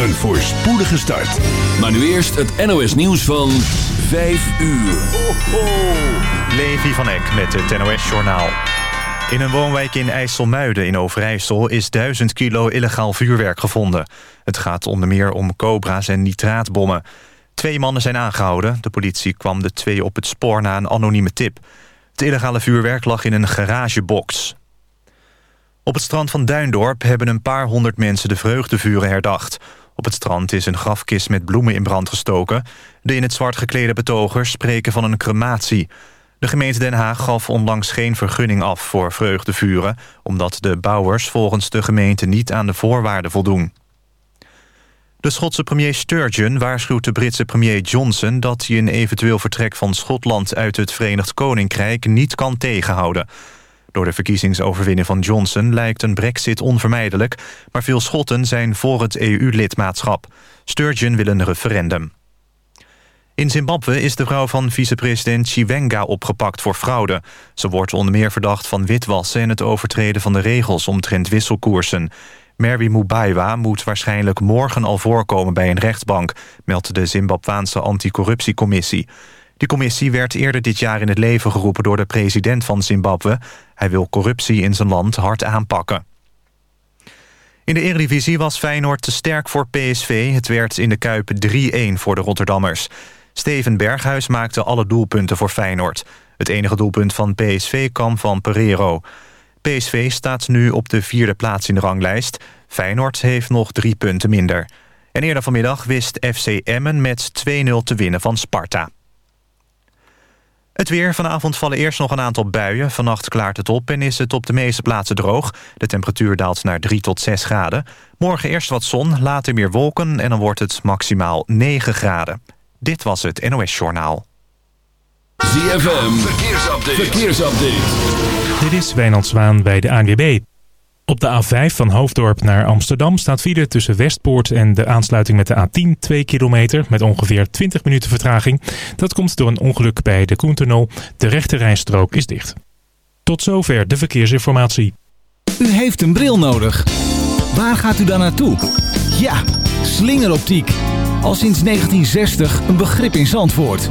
Een voorspoedige start. Maar nu eerst het NOS nieuws van 5 uur. Ho, ho. Levi van Eck met het NOS Journaal. In een woonwijk in IJsselmuiden in Overijssel is 1000 kilo illegaal vuurwerk gevonden. Het gaat onder meer om cobra's en nitraatbommen. Twee mannen zijn aangehouden. De politie kwam de twee op het spoor na een anonieme tip. Het illegale vuurwerk lag in een garagebox. Op het strand van Duindorp hebben een paar honderd mensen de vreugdevuren herdacht. Op het strand is een grafkist met bloemen in brand gestoken. De in het zwart geklede betogers spreken van een crematie. De gemeente Den Haag gaf onlangs geen vergunning af voor vreugdevuren... omdat de bouwers volgens de gemeente niet aan de voorwaarden voldoen. De Schotse premier Sturgeon waarschuwt de Britse premier Johnson... dat hij een eventueel vertrek van Schotland uit het Verenigd Koninkrijk niet kan tegenhouden... Door de verkiezingsoverwinning van Johnson lijkt een brexit onvermijdelijk... maar veel Schotten zijn voor het EU-lidmaatschap. Sturgeon wil een referendum. In Zimbabwe is de vrouw van vicepresident Chiwenga opgepakt voor fraude. Ze wordt onder meer verdacht van witwassen... en het overtreden van de regels omtrent wisselkoersen. Mary Mubaiwa moet waarschijnlijk morgen al voorkomen bij een rechtsbank... meldt de Zimbabwaanse anticorruptiecommissie. Die commissie werd eerder dit jaar in het leven geroepen door de president van Zimbabwe. Hij wil corruptie in zijn land hard aanpakken. In de Eredivisie was Feyenoord te sterk voor PSV. Het werd in de Kuip 3-1 voor de Rotterdammers. Steven Berghuis maakte alle doelpunten voor Feyenoord. Het enige doelpunt van PSV kwam van Pereiro. PSV staat nu op de vierde plaats in de ranglijst. Feyenoord heeft nog drie punten minder. En eerder vanmiddag wist FC Emmen met 2-0 te winnen van Sparta. Het weer. Vanavond vallen eerst nog een aantal buien. Vannacht klaart het op en is het op de meeste plaatsen droog. De temperatuur daalt naar 3 tot 6 graden. Morgen eerst wat zon, later meer wolken... en dan wordt het maximaal 9 graden. Dit was het NOS Journaal. ZFM. Verkeersupdate. Verkeersupdate. Dit is Wijnand Zwaan bij de ANWB. Op de A5 van Hoofddorp naar Amsterdam staat file tussen Westpoort en de aansluiting met de A10 2 kilometer met ongeveer 20 minuten vertraging. Dat komt door een ongeluk bij de Koentunnel. De rechte rijstrook is dicht. Tot zover de verkeersinformatie. U heeft een bril nodig. Waar gaat u dan naartoe? Ja, slingeroptiek. Al sinds 1960 een begrip in Zandvoort.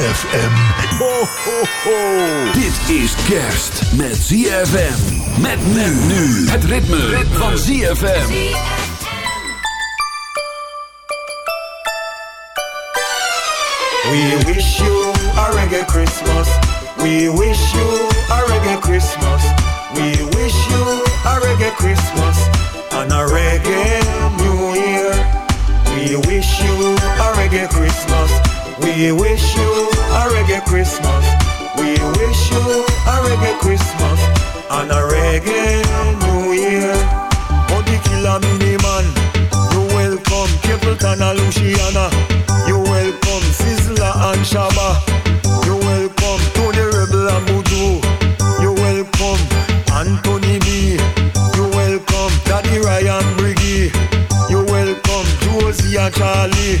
ZFM. Ho, ho, ho. Dit is kerst met ZFM. Met men nu. Het ritme, ritme. van ZFM. We wish you a reggae Christmas. We wish you a reggae Christmas. We wish you a reggae Christmas and a reggae New Year. We wish you a reggae Christmas. We wish you a reggae Christmas. We wish you a reggae Christmas and a reggae New Year. Oh, the killer mini man. You welcome Capleton and Luciano. You welcome Sizzla and Shabba. You welcome Tony Rebel and Voodoo. You welcome Anthony B. You welcome Daddy Ryan Briggy. You welcome Josie and Charlie.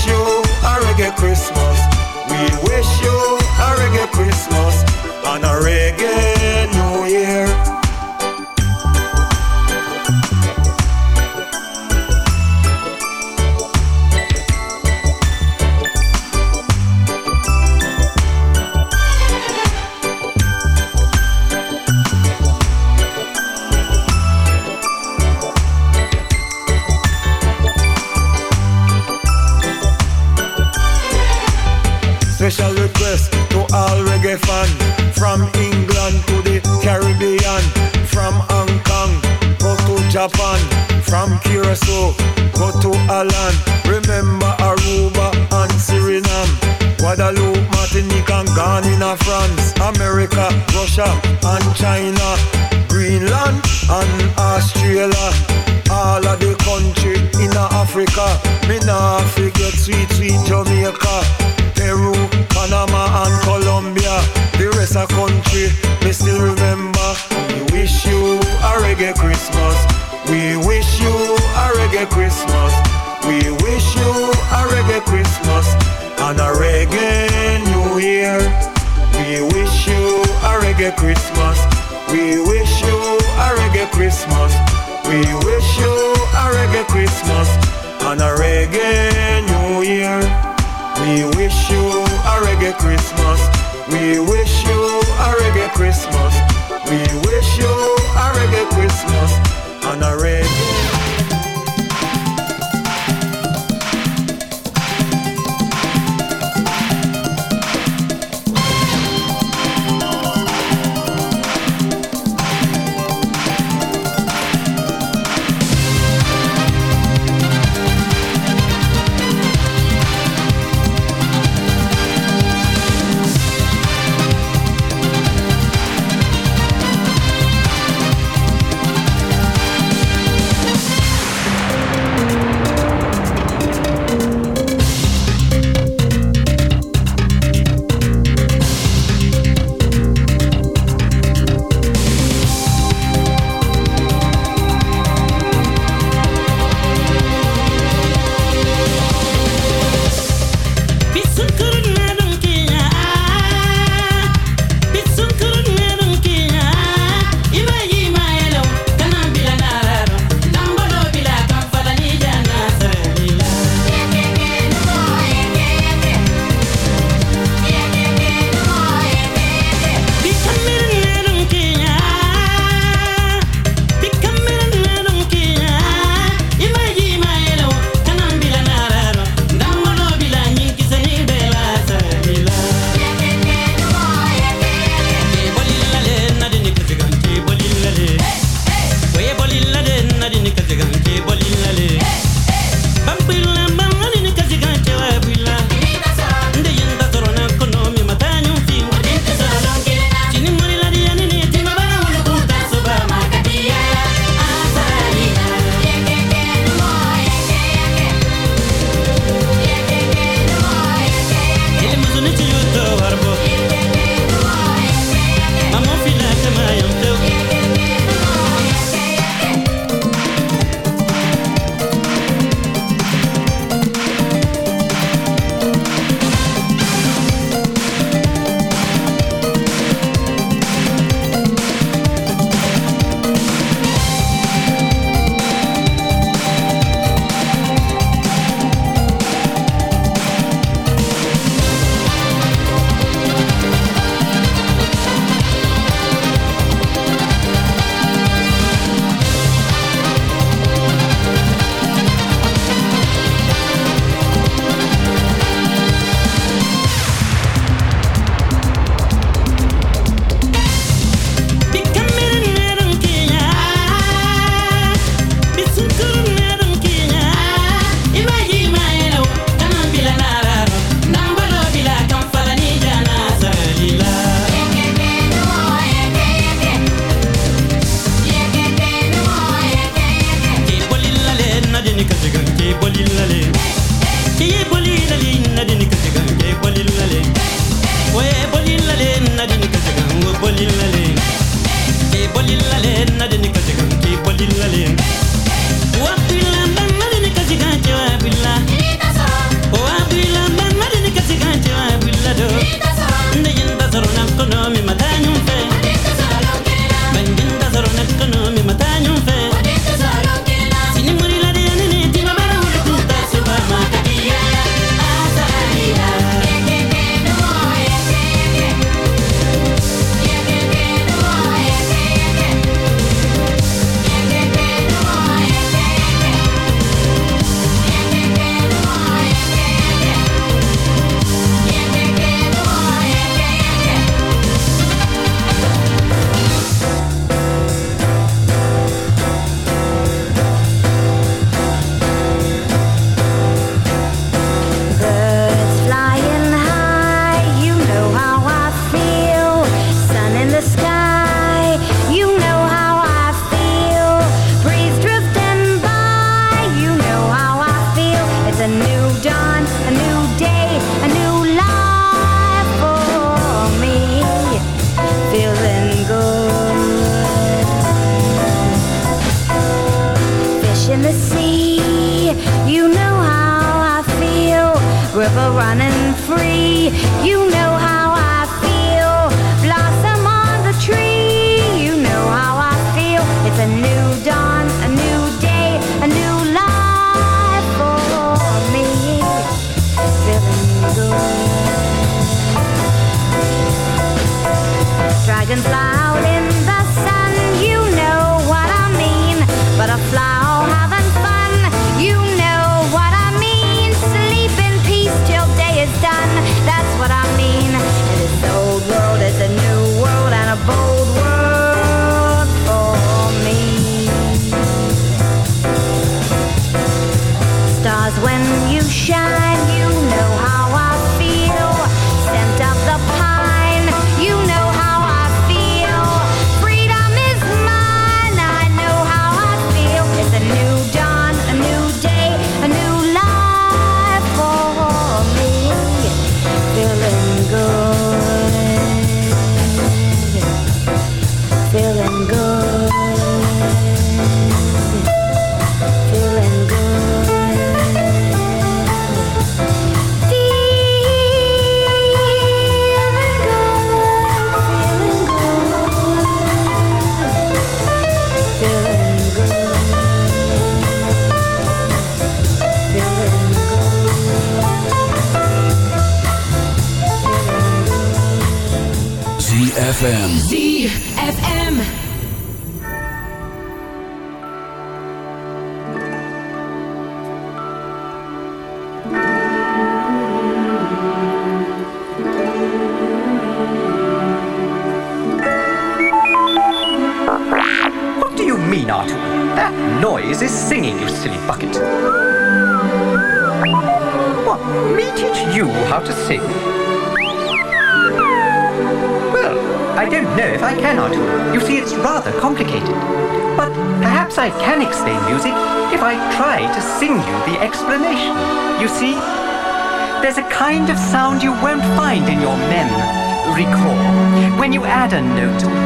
Christmas.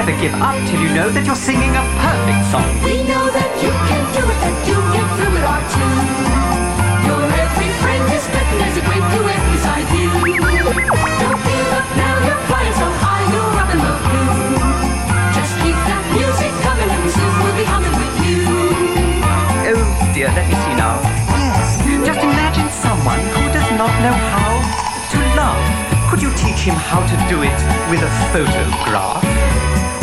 never give up till you know that you're singing a perfect song. We know that you can do it, that you get through it our tune. Your every friend is better, there's a great duet beside you. Don't give up now, you're flying so high, you're up in the blue. Just keep that music coming and soon we'll be humming with you. Oh dear, let me see now. Yes, just imagine someone who does not know how to love. Could you teach him how to do it with a photograph?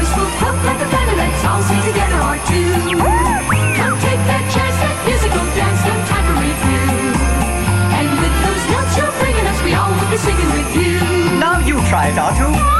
voice will float like a feather, let's all sing together our tune. Come take that chance, that musical dance, no time for review. And with those notes you're bringing us, we all will be singing with you. Now you try it, Artu.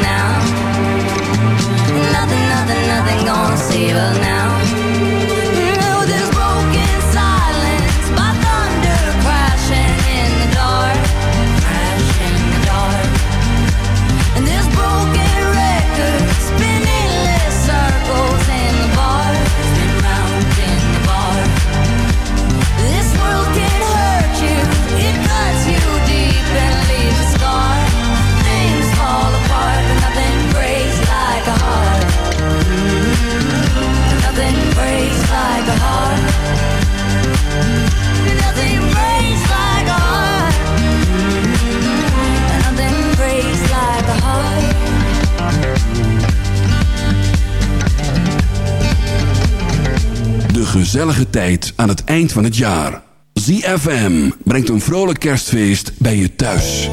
now. gezellige tijd aan het eind van het jaar. ZFM brengt een vrolijk kerstfeest bij je thuis.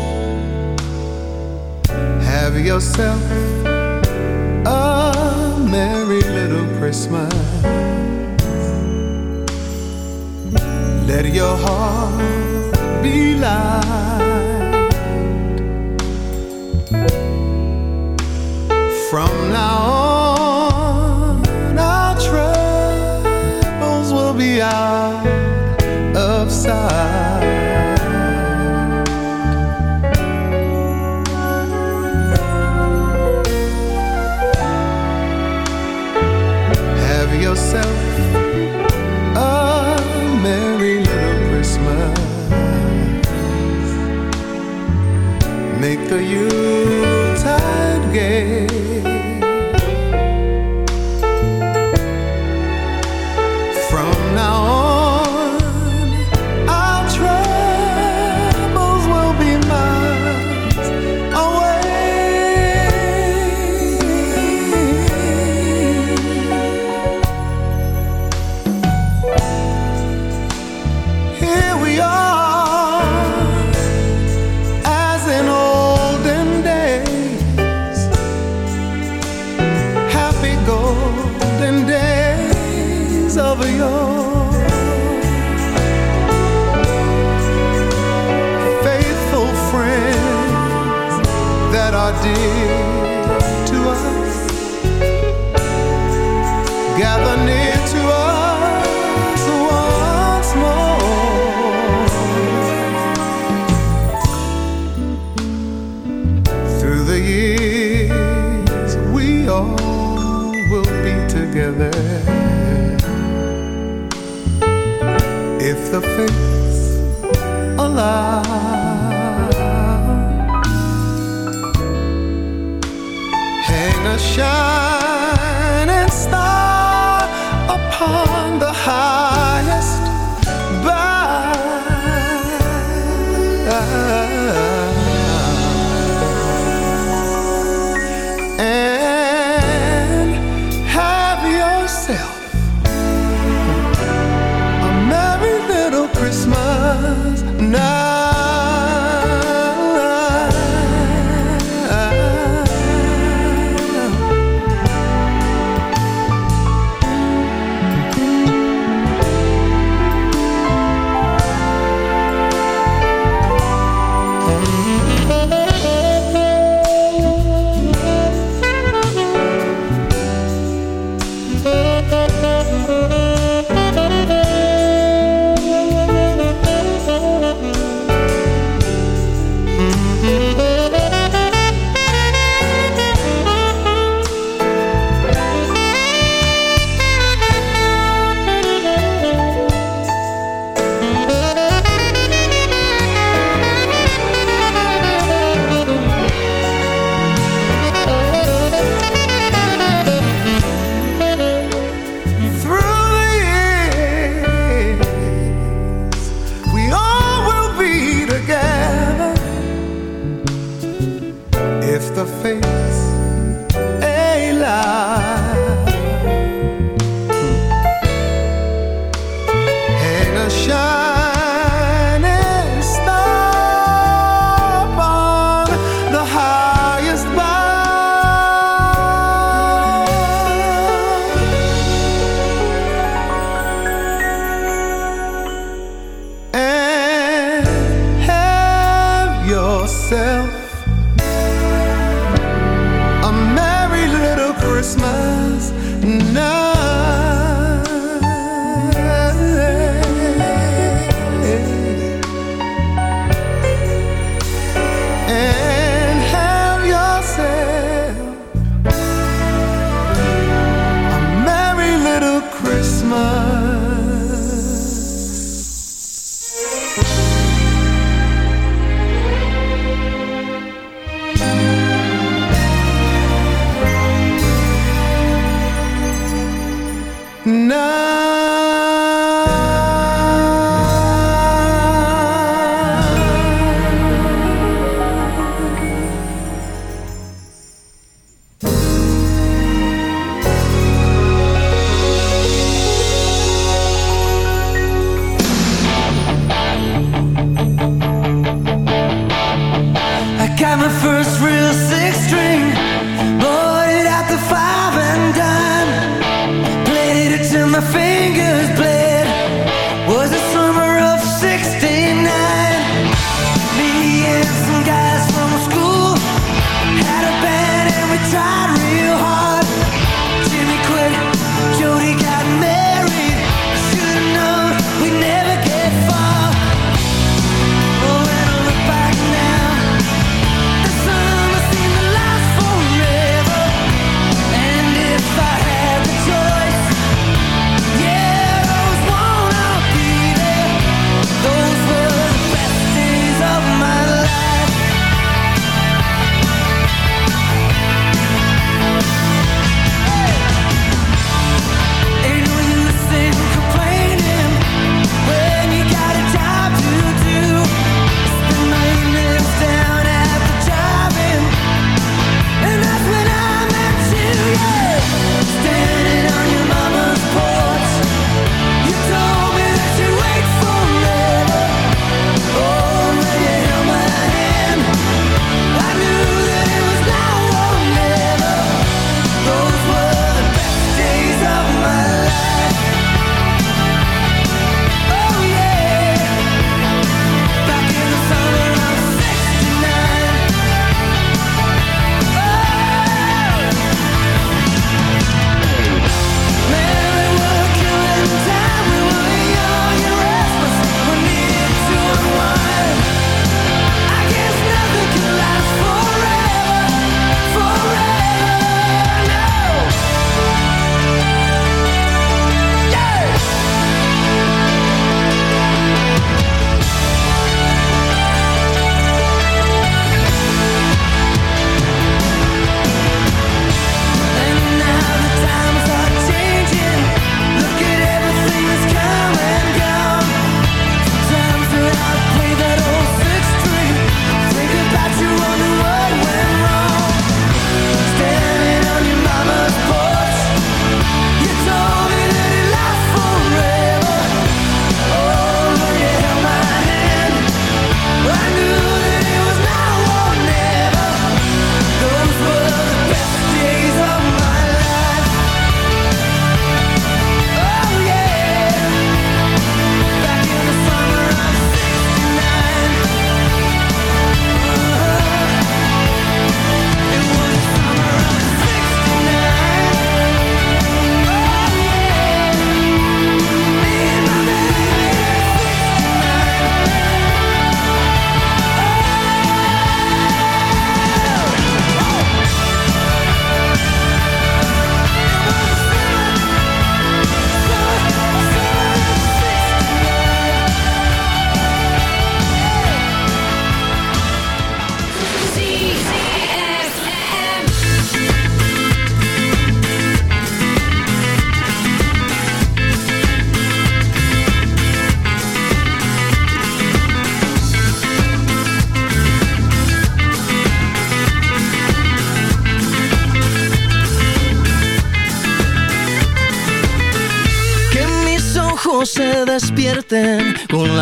Have yourself a merry little Christmas. Let your heart be light. From now on. if the fates allow. Hang a shot.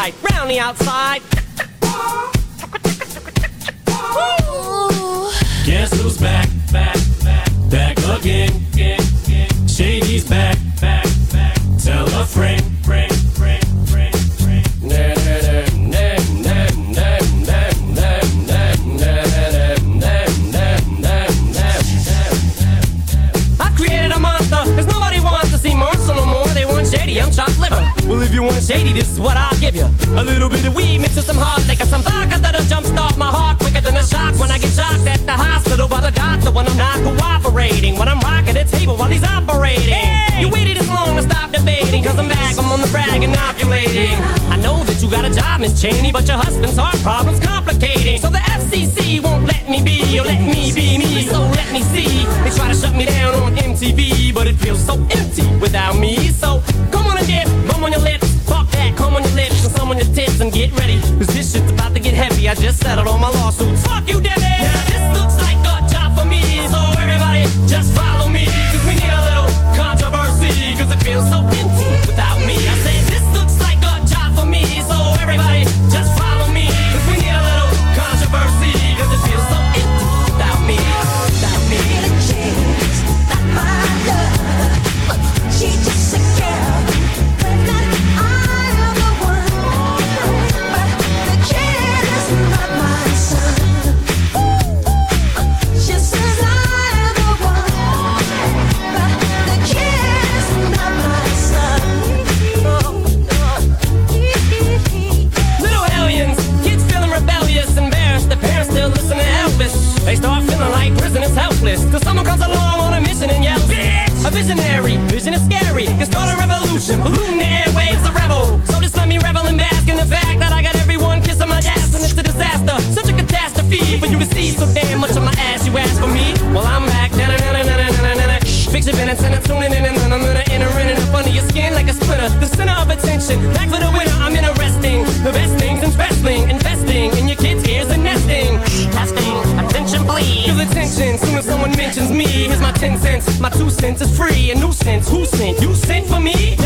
side, round the outside. settled all my lawsuits. Fuck you, Dennis! Ten cents, my two cents is free. A nuisance, who sent? You sent for me?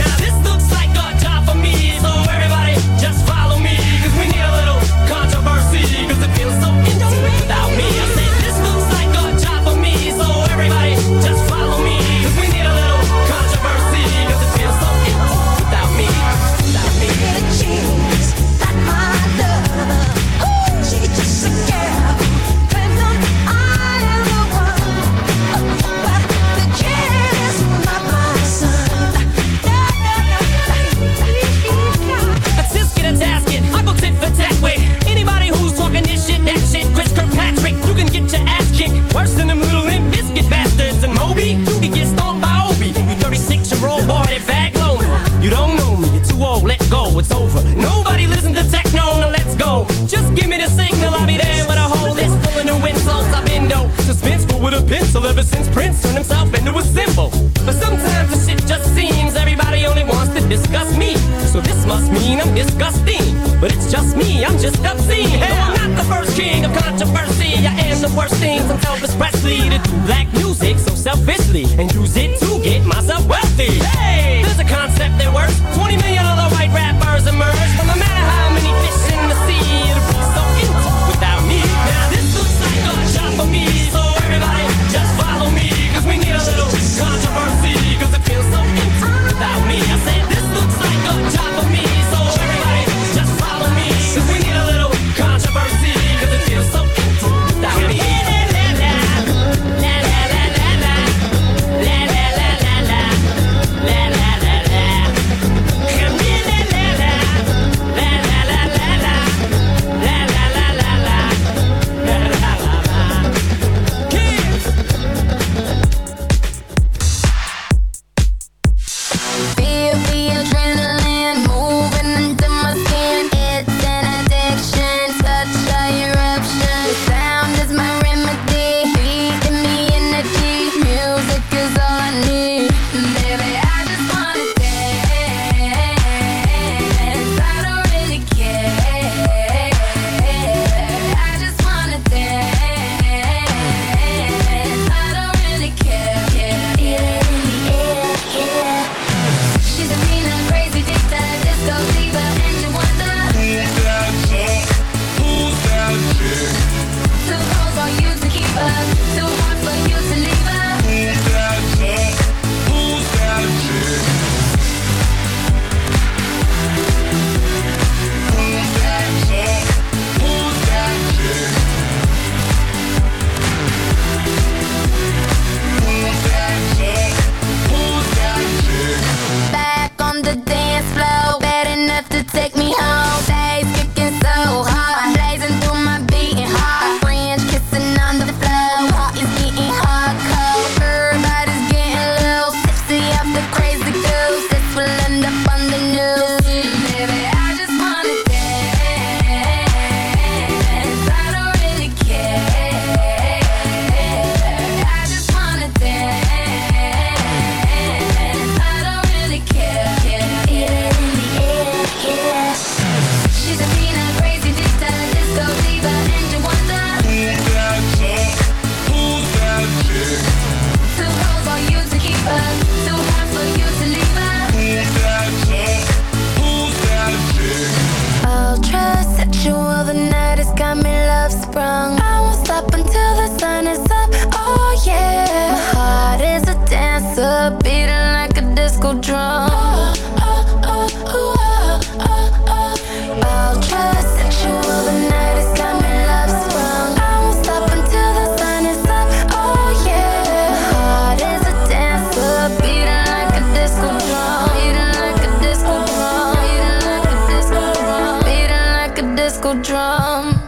drum.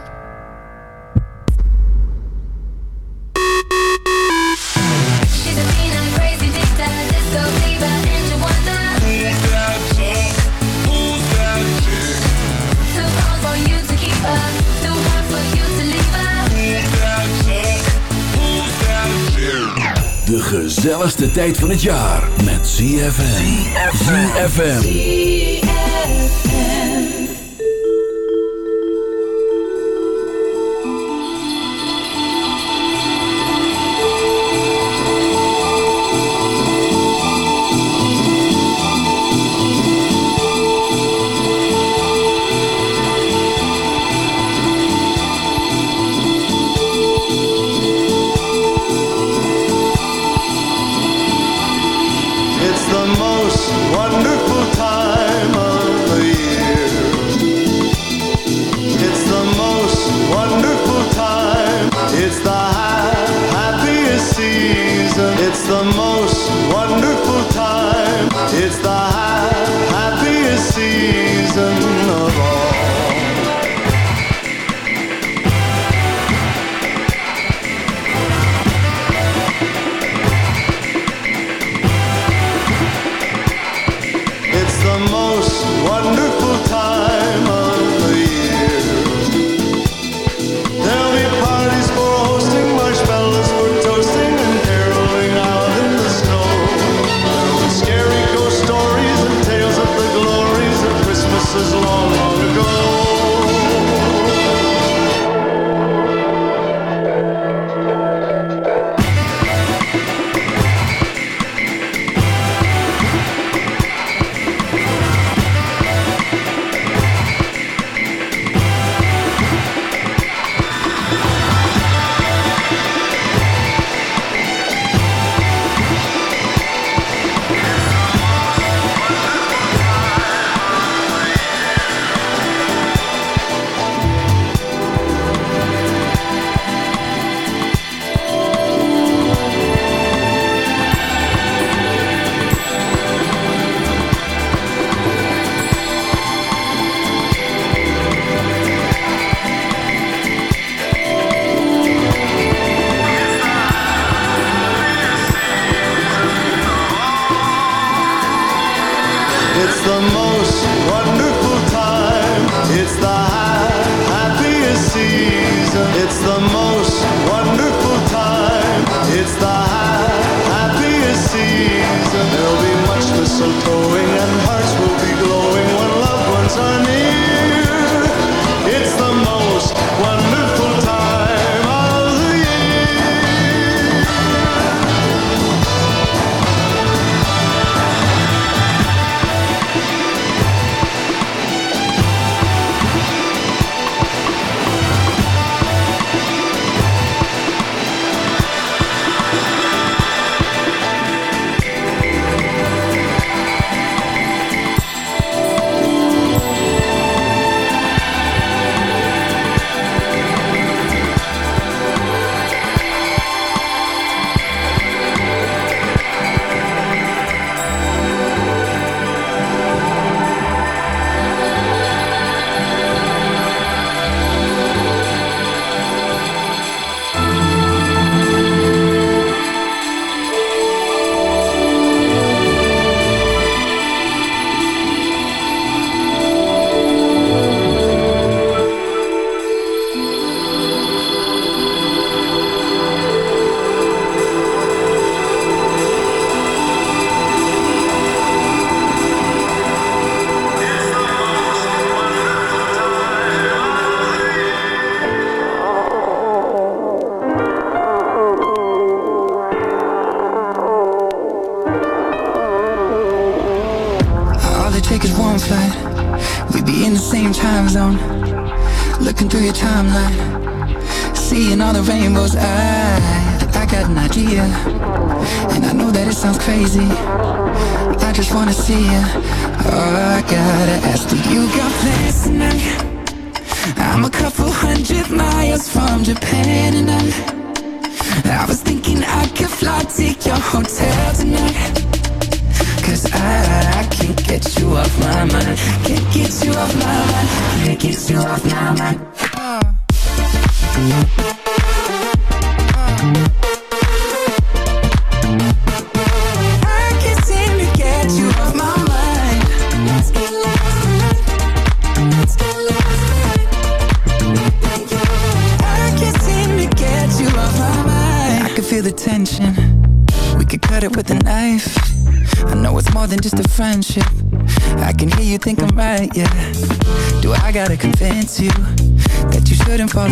De gezelligste tijd van het jaar met ZFM. ZFM.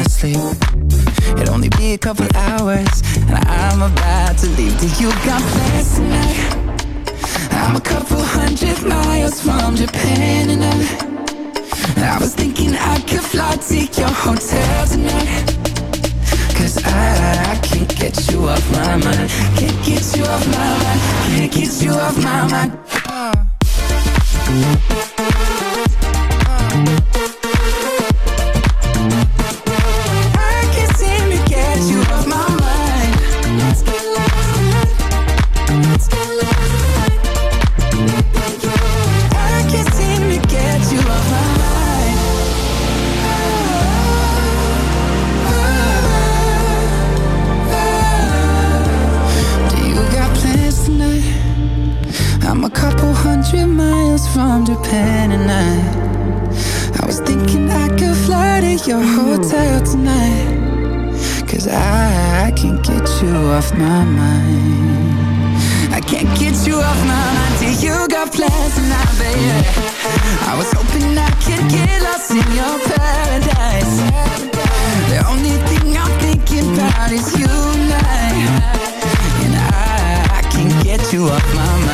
Asleep? It'll only be a couple hours, and I'm about to leave. Do you got plans tonight? I'm a couple hundred miles from Japan, and I, I was thinking I could fly to your hotel tonight. Cause I, I can't get you off my mind. Can't get you off my mind. Can't get you off my mind. Uh. In your paradise. The only thing I'm thinking about is you and I. And I can't get you off my mind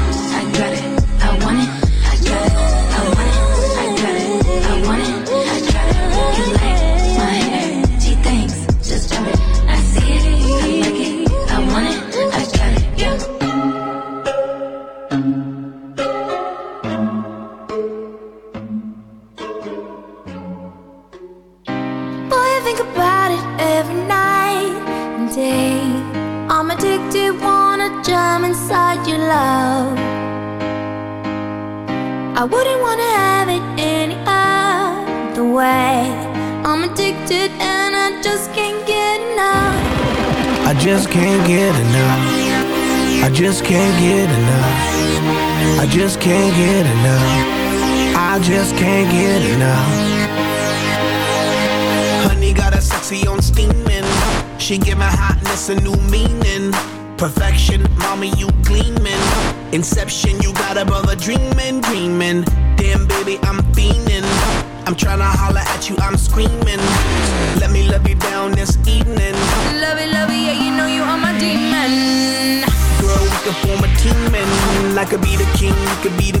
Can't get enough. Honey got a sexy on steaming. She give my hotness a new meaning. Perfection, mommy, you gleaming. Inception, you got a brother dreaming, dreaming. Damn, baby, I'm fiending. I'm tryna holler at you, I'm screaming. Let me love you down this evening. Love it, love it, yeah, you know you are my demon. Girl, we can form a team and I could be the king, you could be the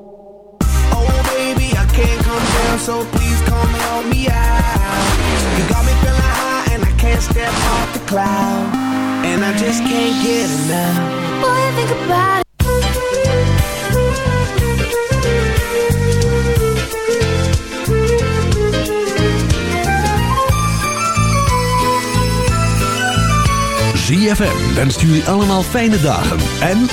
So please come help me out. You got me feeling high and I can't step off the cloud. And I just can't get enough. Boy, I think about it. ZFM wenst jullie allemaal fijne dagen en